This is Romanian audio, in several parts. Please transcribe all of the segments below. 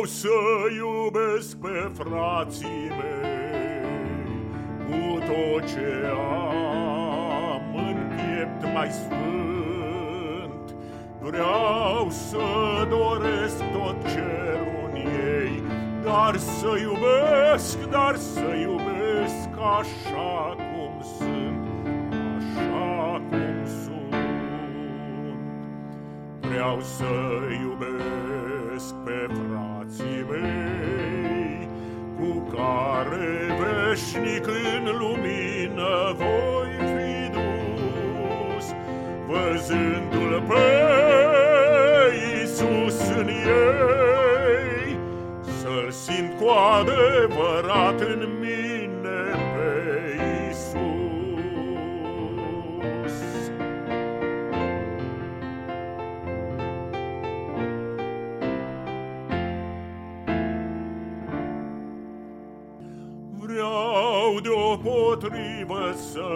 Vreau să iubesc pe frații mei. Cu tot ce am în piept mai sfânt Vreau să doresc tot cerul ei. Dar să iubesc, dar să iubesc așa cum sunt Așa cum sunt. Vreau să iubesc iubesc pe frații mei, Cu care veșnic în lumină voi fi dus, Văzându-L pe Iisus în ei, Să-L simt cu adevărat în mine pe Vreau deopotrivă să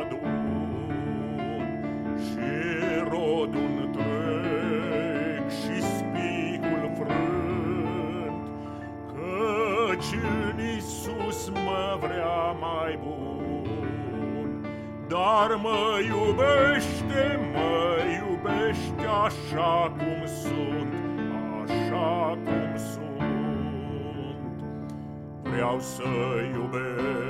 adun Și rodul întreg și spicul frânt Căci în Iisus mă vrea mai bun. Dar mă iubește, mă iubește așa cum sunt Așa cum sunt. Vreau să iubesc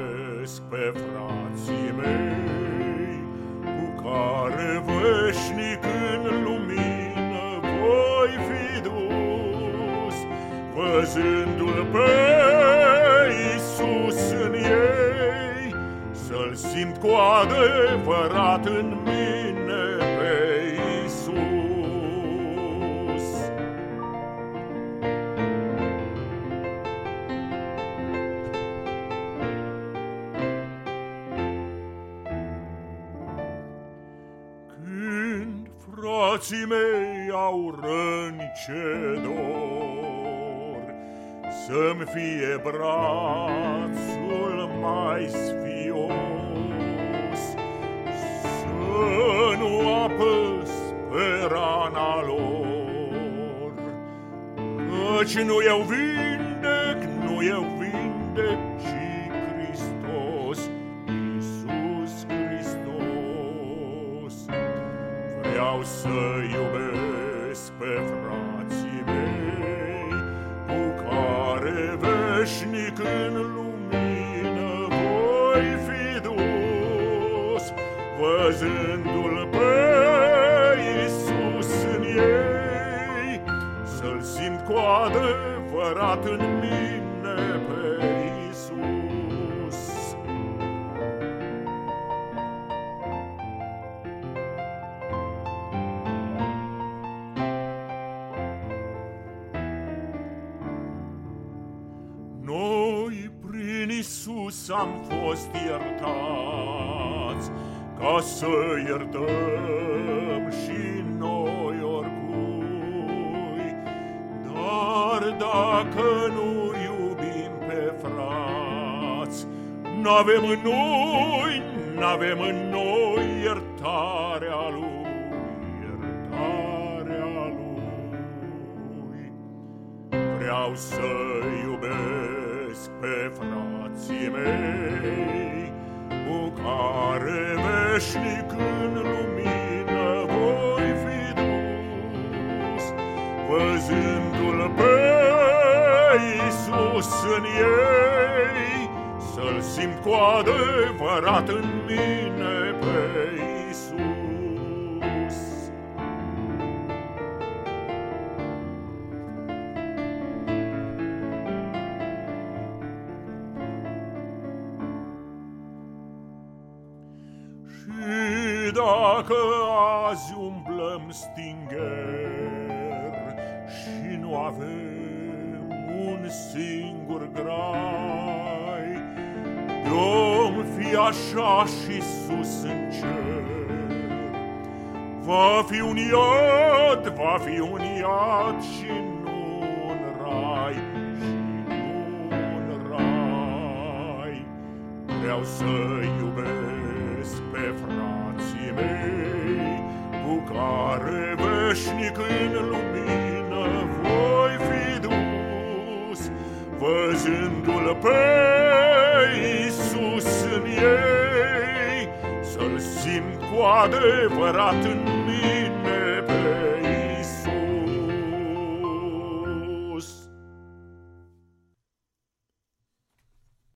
pe frații mei, Cu care veșnic în lumină voi fi dus, Văzându-L pe Iisus în ei, Să-L simt cu adevărat în mine Frații mei au răni ce dor Să-mi fie brațul mai sfios. Să nu apăs pe rana lor Căci nu eu vindec, nu eu pe frații mei, Cu care veșnic în lumină voi fi dus, Văzându-L pe Iisus în ei, Să-L simt cu adevărat în mine Isus am fost iertați Ca să iertăm și noi oricui. Dar dacă nu iubim pe frați N-avem în noi, n-avem în noi iertarea Lui Iertarea Lui. Vreau să iubesc iubesc pe frații mei, Cu care veșnic în lumină voi fi dus, Văzându-L pe Iisus în ei, Să-L simt cu adevărat în mine Și dacă azi umblăm stingher Și nu avem un singur grai Vom fi așa și sus în cer. Va fi un iad, va fi un iad și nu un rai Și nu un rai. Vreau să iubesc pe ochii mei, cu care veșnic în lumină voi fi dus, văzându-l pe Iisus în ei, să-l simt cu adevărat în mine pe